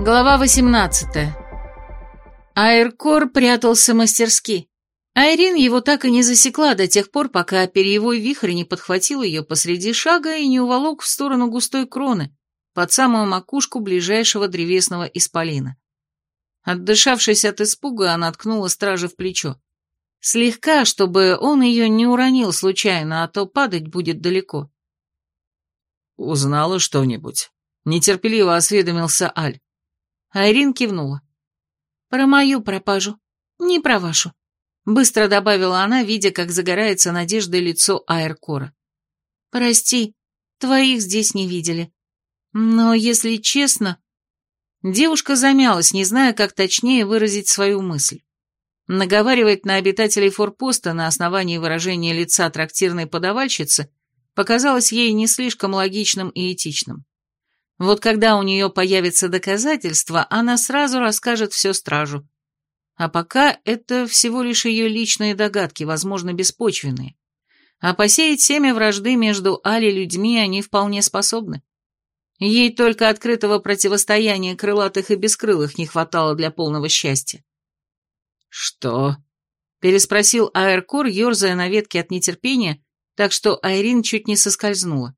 Глава 18. Аэркор прятался мастерски. Айрин его так и не засекла до тех пор, пока перьевой вихрь не подхватил ее посреди шага и не уволок в сторону густой кроны, под самую макушку ближайшего древесного исполина. Отдышавшись от испуга, она ткнула стража в плечо. Слегка, чтобы он ее не уронил случайно, а то падать будет далеко. «Узнала что-нибудь?» — нетерпеливо осведомился Аль. Айрин кивнула. «Про мою пропажу, не про вашу», — быстро добавила она, видя, как загорается надеждой лицо Аэркора. «Прости, твоих здесь не видели. Но, если честно...» Девушка замялась, не зная, как точнее выразить свою мысль. Наговаривать на обитателей форпоста на основании выражения лица трактирной подавальщицы показалось ей не слишком логичным и этичным. Вот когда у нее появится доказательства, она сразу расскажет все стражу. А пока это всего лишь ее личные догадки, возможно, беспочвенные. А посеять семя вражды между Али людьми они вполне способны. Ей только открытого противостояния крылатых и бескрылых не хватало для полного счастья. «Что?» — переспросил Аэркор, ерзая на ветке от нетерпения, так что Айрин чуть не соскользнула.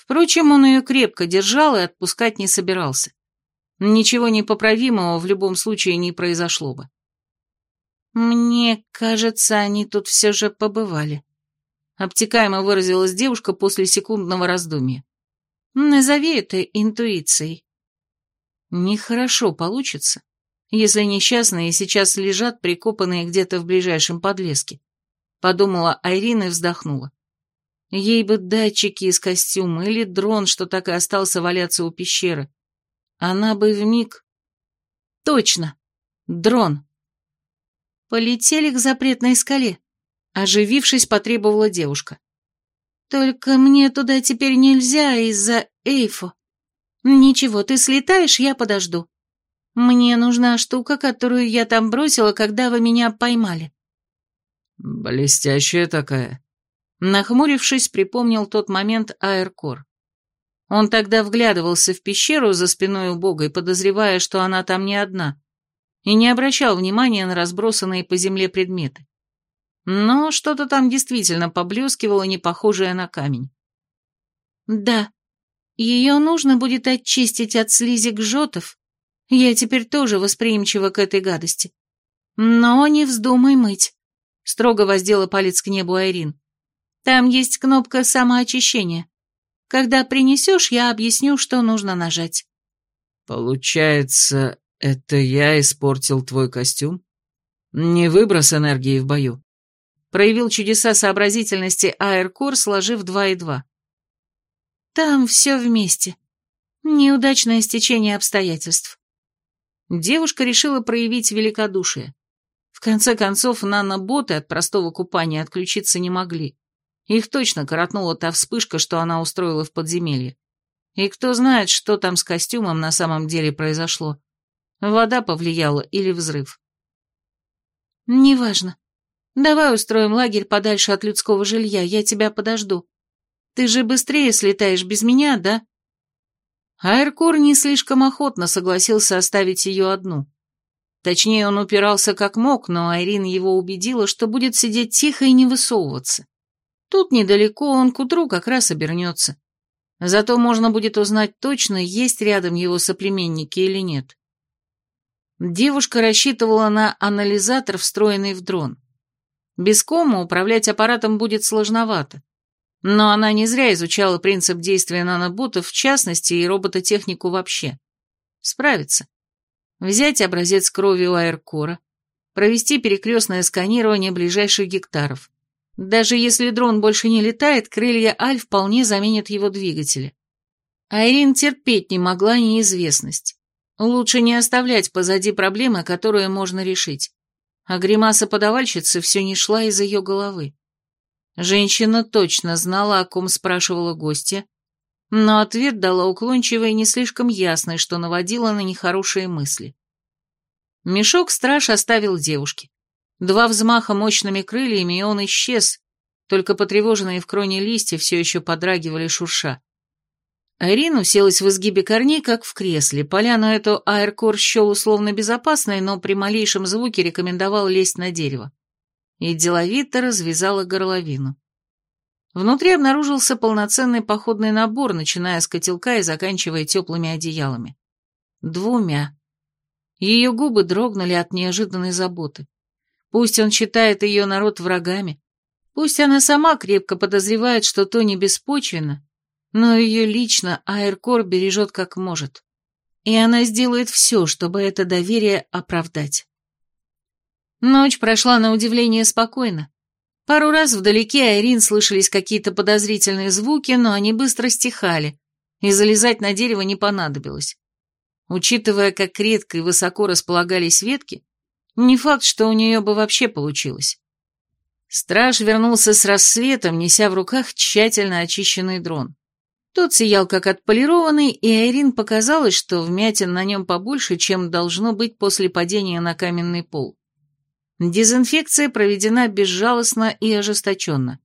Впрочем, он ее крепко держал и отпускать не собирался. Ничего непоправимого в любом случае не произошло бы. «Мне кажется, они тут все же побывали», — обтекаемо выразилась девушка после секундного раздумья. «Назови это интуицией». «Нехорошо получится, если несчастные сейчас лежат прикопанные где-то в ближайшем подлеске», — подумала Айрина и вздохнула. Ей бы датчики из костюма или дрон, что так и остался валяться у пещеры. Она бы вмиг... Точно! Дрон! Полетели к запретной скале. Оживившись, потребовала девушка. Только мне туда теперь нельзя из-за Эйфо. Ничего, ты слетаешь, я подожду. Мне нужна штука, которую я там бросила, когда вы меня поймали. Блестящая такая, Нахмурившись, припомнил тот момент Аэркор. Он тогда вглядывался в пещеру за спиной у бога и подозревая, что она там не одна, и не обращал внимания на разбросанные по земле предметы. Но что-то там действительно поблескивало, не похожее на камень. «Да, ее нужно будет очистить от слизи гжотов. Я теперь тоже восприимчива к этой гадости. Но не вздумай мыть», — строго воздела палец к небу Айрин. Там есть кнопка самоочищения. Когда принесешь, я объясню, что нужно нажать». «Получается, это я испортил твой костюм? Не выброс энергии в бою?» Проявил чудеса сообразительности Аэркор, сложив два и два. «Там все вместе. Неудачное стечение обстоятельств». Девушка решила проявить великодушие. В конце концов, наноботы от простого купания отключиться не могли. Их точно коротнула та вспышка, что она устроила в подземелье. И кто знает, что там с костюмом на самом деле произошло. Вода повлияла или взрыв. «Неважно. Давай устроим лагерь подальше от людского жилья, я тебя подожду. Ты же быстрее слетаешь без меня, да?» Айркур не слишком охотно согласился оставить ее одну. Точнее, он упирался как мог, но Айрин его убедила, что будет сидеть тихо и не высовываться. Тут недалеко, он к утру как раз обернется. Зато можно будет узнать точно, есть рядом его соплеменники или нет. Девушка рассчитывала на анализатор, встроенный в дрон. Без кома управлять аппаратом будет сложновато. Но она не зря изучала принцип действия наноботов в частности и робототехнику вообще. Справится. Взять образец крови у Аэркора, провести перекрестное сканирование ближайших гектаров. Даже если дрон больше не летает, крылья Аль вполне заменят его двигатели. Айрин терпеть не могла неизвестность. Лучше не оставлять позади проблемы, которые можно решить. А гримаса подавальщицы все не шла из ее головы. Женщина точно знала, о ком спрашивала гостья, но ответ дала уклончивый и не слишком ясный, что наводило на нехорошие мысли. Мешок страж оставил девушке. Два взмаха мощными крыльями, и он исчез, только потревоженные в кроне листья все еще подрагивали шурша. Айрин уселась в изгибе корней, как в кресле. Поляну эту Аэркор счел условно безопасной, но при малейшем звуке рекомендовал лезть на дерево. И деловито развязала горловину. Внутри обнаружился полноценный походный набор, начиная с котелка и заканчивая теплыми одеялами. Двумя. Ее губы дрогнули от неожиданной заботы. Пусть он считает ее народ врагами, пусть она сама крепко подозревает, что то не беспочвенно, но ее лично Аэркор бережет как может. И она сделает все, чтобы это доверие оправдать. Ночь прошла на удивление спокойно. Пару раз вдалеке Айрин слышались какие-то подозрительные звуки, но они быстро стихали, и залезать на дерево не понадобилось. Учитывая, как редко и высоко располагались ветки, не факт, что у нее бы вообще получилось. Страж вернулся с рассветом, неся в руках тщательно очищенный дрон. Тот сиял как отполированный, и Айрин показалось, что вмятин на нем побольше, чем должно быть после падения на каменный пол. Дезинфекция проведена безжалостно и ожесточенно.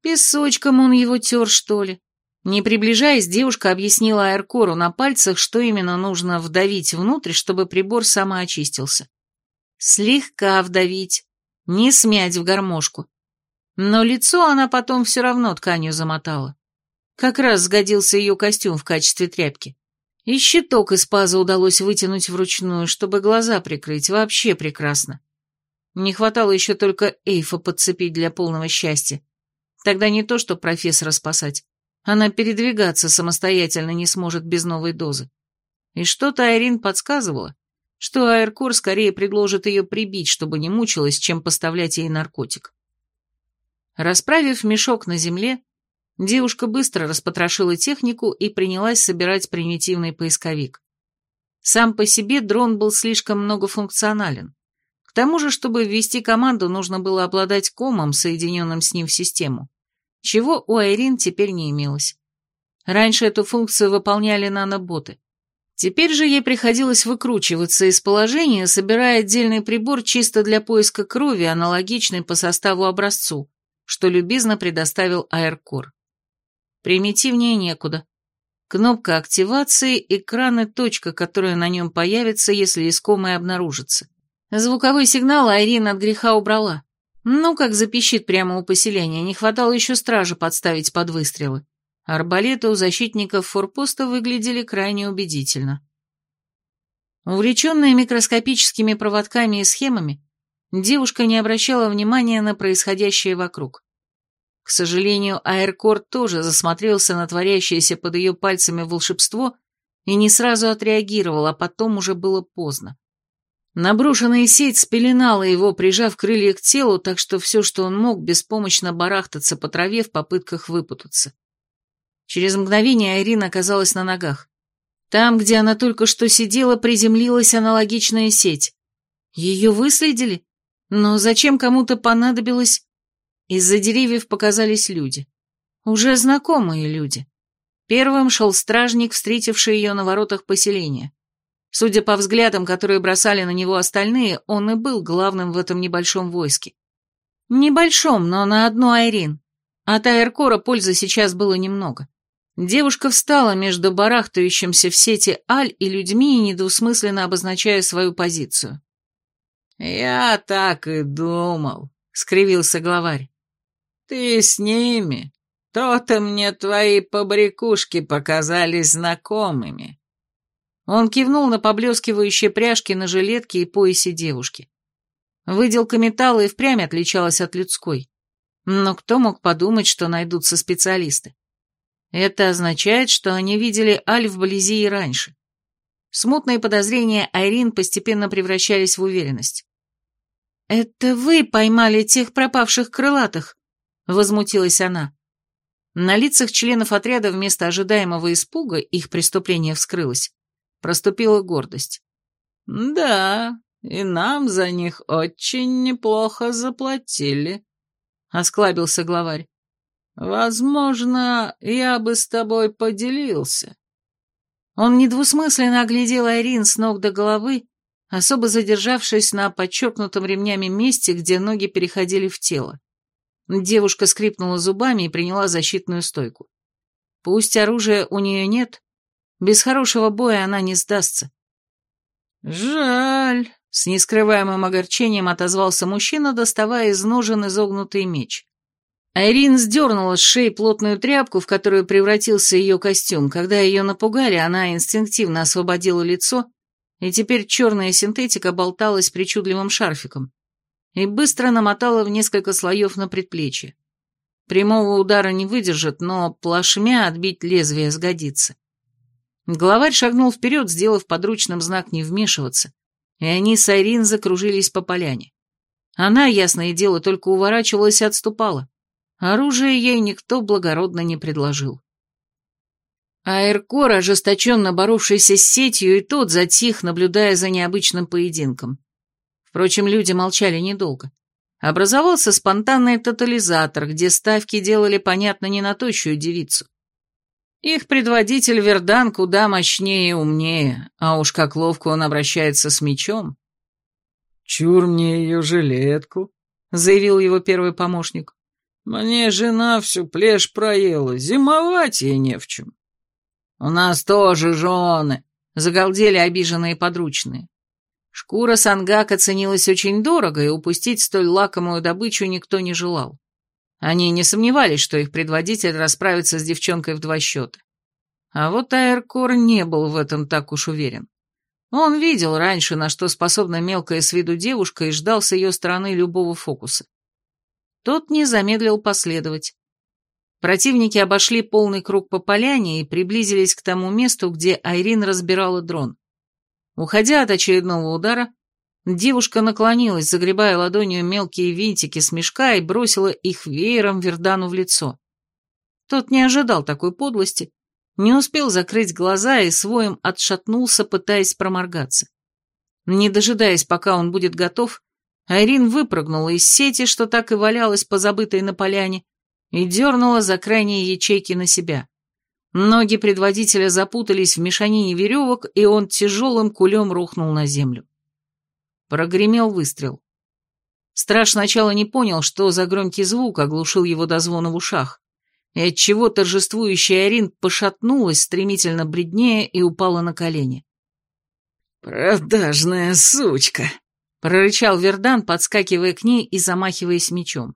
Песочком он его тер, что ли? Не приближаясь, девушка объяснила Айркору на пальцах, что именно нужно вдавить внутрь, чтобы прибор самоочистился. Слегка вдавить, не смять в гармошку. Но лицо она потом все равно тканью замотала. Как раз сгодился ее костюм в качестве тряпки. И щиток из паза удалось вытянуть вручную, чтобы глаза прикрыть, вообще прекрасно. Не хватало еще только Эйфа подцепить для полного счастья. Тогда не то, что профессора спасать. Она передвигаться самостоятельно не сможет без новой дозы. И что-то Айрин подсказывала, что Аэркор скорее предложит ее прибить, чтобы не мучилась, чем поставлять ей наркотик. Расправив мешок на земле, девушка быстро распотрошила технику и принялась собирать примитивный поисковик. Сам по себе дрон был слишком многофункционален. К тому же, чтобы ввести команду, нужно было обладать комом, соединенным с ним в систему, чего у Айрин теперь не имелось. Раньше эту функцию выполняли наноботы. Теперь же ей приходилось выкручиваться из положения, собирая отдельный прибор чисто для поиска крови, аналогичный по составу образцу, что любезно предоставил Аэркор. Примитивнее некуда. Кнопка активации, экран и точка, которая на нем появится, если искомое обнаружится. Звуковой сигнал Айрин от греха убрала. Ну, как запищит прямо у поселения, не хватало еще стражи подставить под выстрелы. Арбалеты у защитников форпоста выглядели крайне убедительно. Увлеченная микроскопическими проводками и схемами, девушка не обращала внимания на происходящее вокруг. К сожалению, Аэркор тоже засмотрелся на творящееся под ее пальцами волшебство и не сразу отреагировал, а потом уже было поздно. Наброшенная сеть спеленала его, прижав крылья к телу, так что все, что он мог, беспомощно барахтаться по траве в попытках выпутаться. Через мгновение Айрин оказалась на ногах. Там, где она только что сидела, приземлилась аналогичная сеть. Ее выследили? Но зачем кому-то понадобилось... Из-за деревьев показались люди. Уже знакомые люди. Первым шел стражник, встретивший ее на воротах поселения. Судя по взглядам, которые бросали на него остальные, он и был главным в этом небольшом войске. Небольшом, но на одну Айрин. От Айркора пользы сейчас было немного. Девушка встала между барахтающимся в сети Аль и людьми, недвусмысленно обозначая свою позицию. «Я так и думал», — скривился главарь. «Ты с ними. То-то мне твои побрякушки показались знакомыми». Он кивнул на поблескивающие пряжки на жилетке и поясе девушки. Выделка металла и впрямь отличалась от людской. Но кто мог подумать, что найдутся специалисты? Это означает, что они видели Аль вблизи и раньше. Смутные подозрения Айрин постепенно превращались в уверенность. «Это вы поймали тех пропавших крылатых?» — возмутилась она. На лицах членов отряда вместо ожидаемого испуга их преступление вскрылось проступила гордость. «Да, и нам за них очень неплохо заплатили», — осклабился главарь. «Возможно, я бы с тобой поделился». Он недвусмысленно оглядел Айрин с ног до головы, особо задержавшись на подчеркнутом ремнями месте, где ноги переходили в тело. Девушка скрипнула зубами и приняла защитную стойку. Пусть оружия у нее нет, без хорошего боя она не сдастся. «Жаль», — с нескрываемым огорчением отозвался мужчина, доставая из ножен изогнутый меч. Айрин сдернула с шеи плотную тряпку, в которую превратился ее костюм. Когда ее напугали, она инстинктивно освободила лицо, и теперь черная синтетика болталась причудливым шарфиком и быстро намотала в несколько слоев на предплечье. Прямого удара не выдержит, но плашмя отбить лезвие сгодится. Главарь шагнул вперед, сделав подручным знак не вмешиваться, и они с Айрин закружились по поляне. Она, ясное дело, только уворачивалась и отступала. Оружие ей никто благородно не предложил. Аэркор, ожесточенно боровшийся с сетью, и тот затих, наблюдая за необычным поединком. Впрочем, люди молчали недолго. Образовался спонтанный тотализатор, где ставки делали, понятно, не на тощую девицу. Их предводитель Вердан куда мощнее и умнее, а уж как ловко он обращается с мечом. «Чур мне ее жилетку», — заявил его первый помощник. «Мне жена всю плешь проела, зимовать ей не в чем». «У нас тоже жены», — загалдели обиженные подручные. Шкура сангака ценилась очень дорого, и упустить столь лакомую добычу никто не желал. Они не сомневались, что их предводитель расправится с девчонкой в два счета. А вот Аэркор не был в этом так уж уверен. Он видел раньше, на что способна мелкая с виду девушка, и ждал с ее стороны любого фокуса. Тот не замедлил последовать. Противники обошли полный круг по поляне и приблизились к тому месту, где Айрин разбирала дрон. Уходя от очередного удара, девушка наклонилась, загребая ладонью мелкие винтики с мешка и бросила их веером Вердану в лицо. Тот не ожидал такой подлости, не успел закрыть глаза и своим отшатнулся, пытаясь проморгаться. Не дожидаясь, пока он будет готов, Айрин выпрыгнула из сети, что так и валялась по забытой на поляне, и дернула за крайние ячейки на себя. Ноги предводителя запутались в мешанине веревок, и он тяжелым кулем рухнул на землю. Прогремел выстрел. Страж сначала не понял, что за громкий звук оглушил его до звона в ушах, и отчего торжествующая Арин пошатнулась, стремительно бреднее, и упала на колени. «Продажная сучка!» — прорычал Вердан, подскакивая к ней и замахиваясь мечом.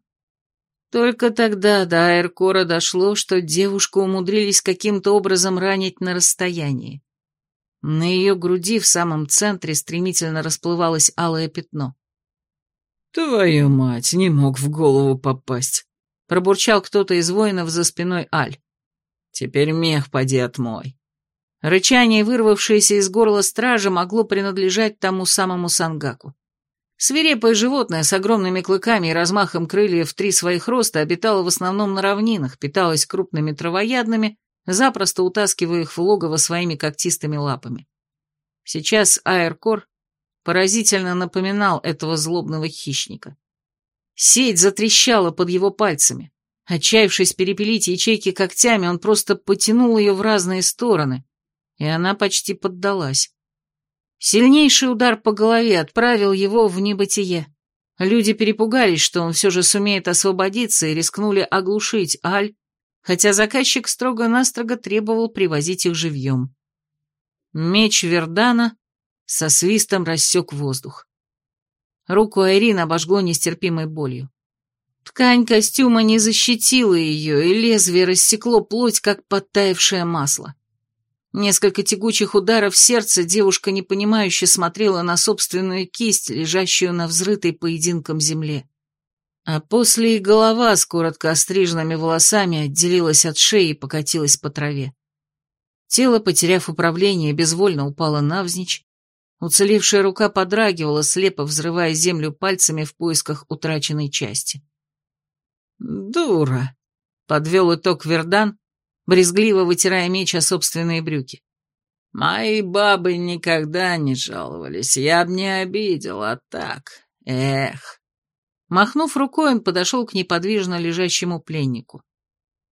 Только тогда до Айркора дошло, что девушку умудрились каким-то образом ранить на расстоянии. На ее груди в самом центре стремительно расплывалось алое пятно. «Твою мать, не мог в голову попасть!» — пробурчал кто-то из воинов за спиной Аль. «Теперь мех поди отмой». Рычание, вырвавшееся из горла стража, могло принадлежать тому самому Сангаку. Свирепое животное с огромными клыками и размахом крыльев в три своих роста обитало в основном на равнинах, питалось крупными травоядными, запросто утаскивая их в логово своими когтистыми лапами. Сейчас Аэркор поразительно напоминал этого злобного хищника. Сеть затрещала под его пальцами. Отчаявшись перепилить ячейки когтями, он просто потянул ее в разные стороны, и она почти поддалась. Сильнейший удар по голове отправил его в небытие. Люди перепугались, что он все же сумеет освободиться, и рискнули оглушить Аль, хотя заказчик строго-настрого требовал привозить их живьем. Меч Вердана со свистом рассек воздух. Руку Айрин обожгло нестерпимой болью. Ткань костюма не защитила ее, и лезвие рассекло плоть, как подтаявшее масло. Несколько тягучих ударов сердца девушка непонимающе смотрела на собственную кисть, лежащую на взрытой поединком земле. А после и голова с коротко остриженными волосами отделилась от шеи и покатилась по траве. Тело, потеряв управление, безвольно упало навзничь, уцелевшая рука подрагивала, слепо взрывая землю пальцами в поисках утраченной части. «Дура!» — подвел итог Вердан, брезгливо вытирая меч о собственные брюки. «Мои бабы никогда не жаловались, я б не обидел, а так, эх». Махнув рукой, он подошел к неподвижно лежащему пленнику.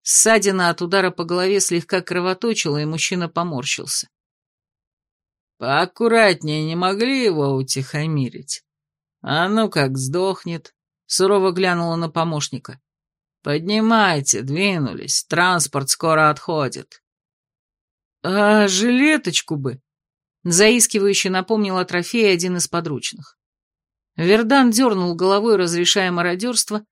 Ссадина от удара по голове слегка кровоточила, и мужчина поморщился. «Поаккуратнее не могли его утихомирить? А ну как сдохнет?» — сурово глянула на помощника. Поднимайте, двинулись, транспорт скоро отходит. А жилеточку бы, заискивающе напомнил о трофее один из подручных. Вердан дернул головой, разрешая мародерство,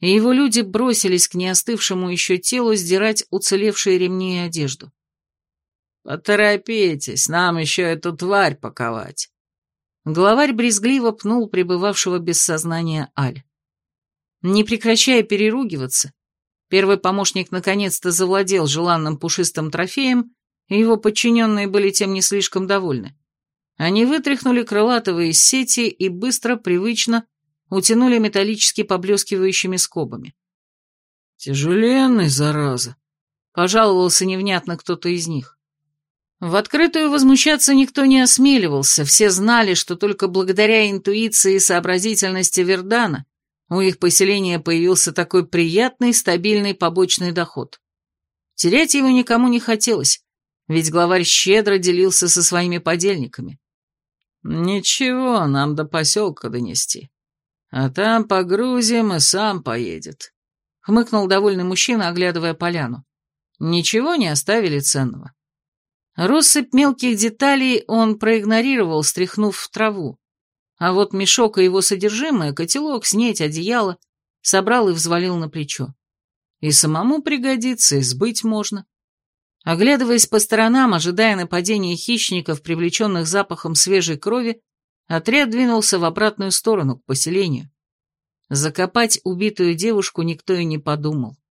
и его люди бросились к неостывшему еще телу сдирать уцелевшие ремни и одежду. «Поторопитесь, нам еще эту тварь паковать». Главарь брезгливо пнул пребывавшего без сознания Аль. Не прекращая переругиваться, первый помощник наконец-то завладел желанным пушистым трофеем, и его подчиненные были тем не слишком довольны. Они вытряхнули крылатого из сети и быстро, привычно утянули металлически поблескивающими скобами. «Тяжеленный, зараза!» — пожаловался невнятно кто-то из них. В открытую возмущаться никто не осмеливался, все знали, что только благодаря интуиции и сообразительности Вердана у их поселения появился такой приятный, стабильный побочный доход. Терять его никому не хотелось, ведь главарь щедро делился со своими подельниками. «Ничего, нам до поселка донести. А там погрузим и сам поедет», — хмыкнул довольный мужчина, оглядывая поляну. Ничего не оставили ценного. Россыпь мелких деталей он проигнорировал, стряхнув в траву. А вот мешок и его содержимое, котелок, снеть, одеяло, собрал и взвалил на плечо. И самому пригодится, и сбыть можно. Оглядываясь по сторонам, ожидая нападения хищников, привлеченных запахом свежей крови, отряд двинулся в обратную сторону, к поселению. Закопать убитую девушку никто и не подумал.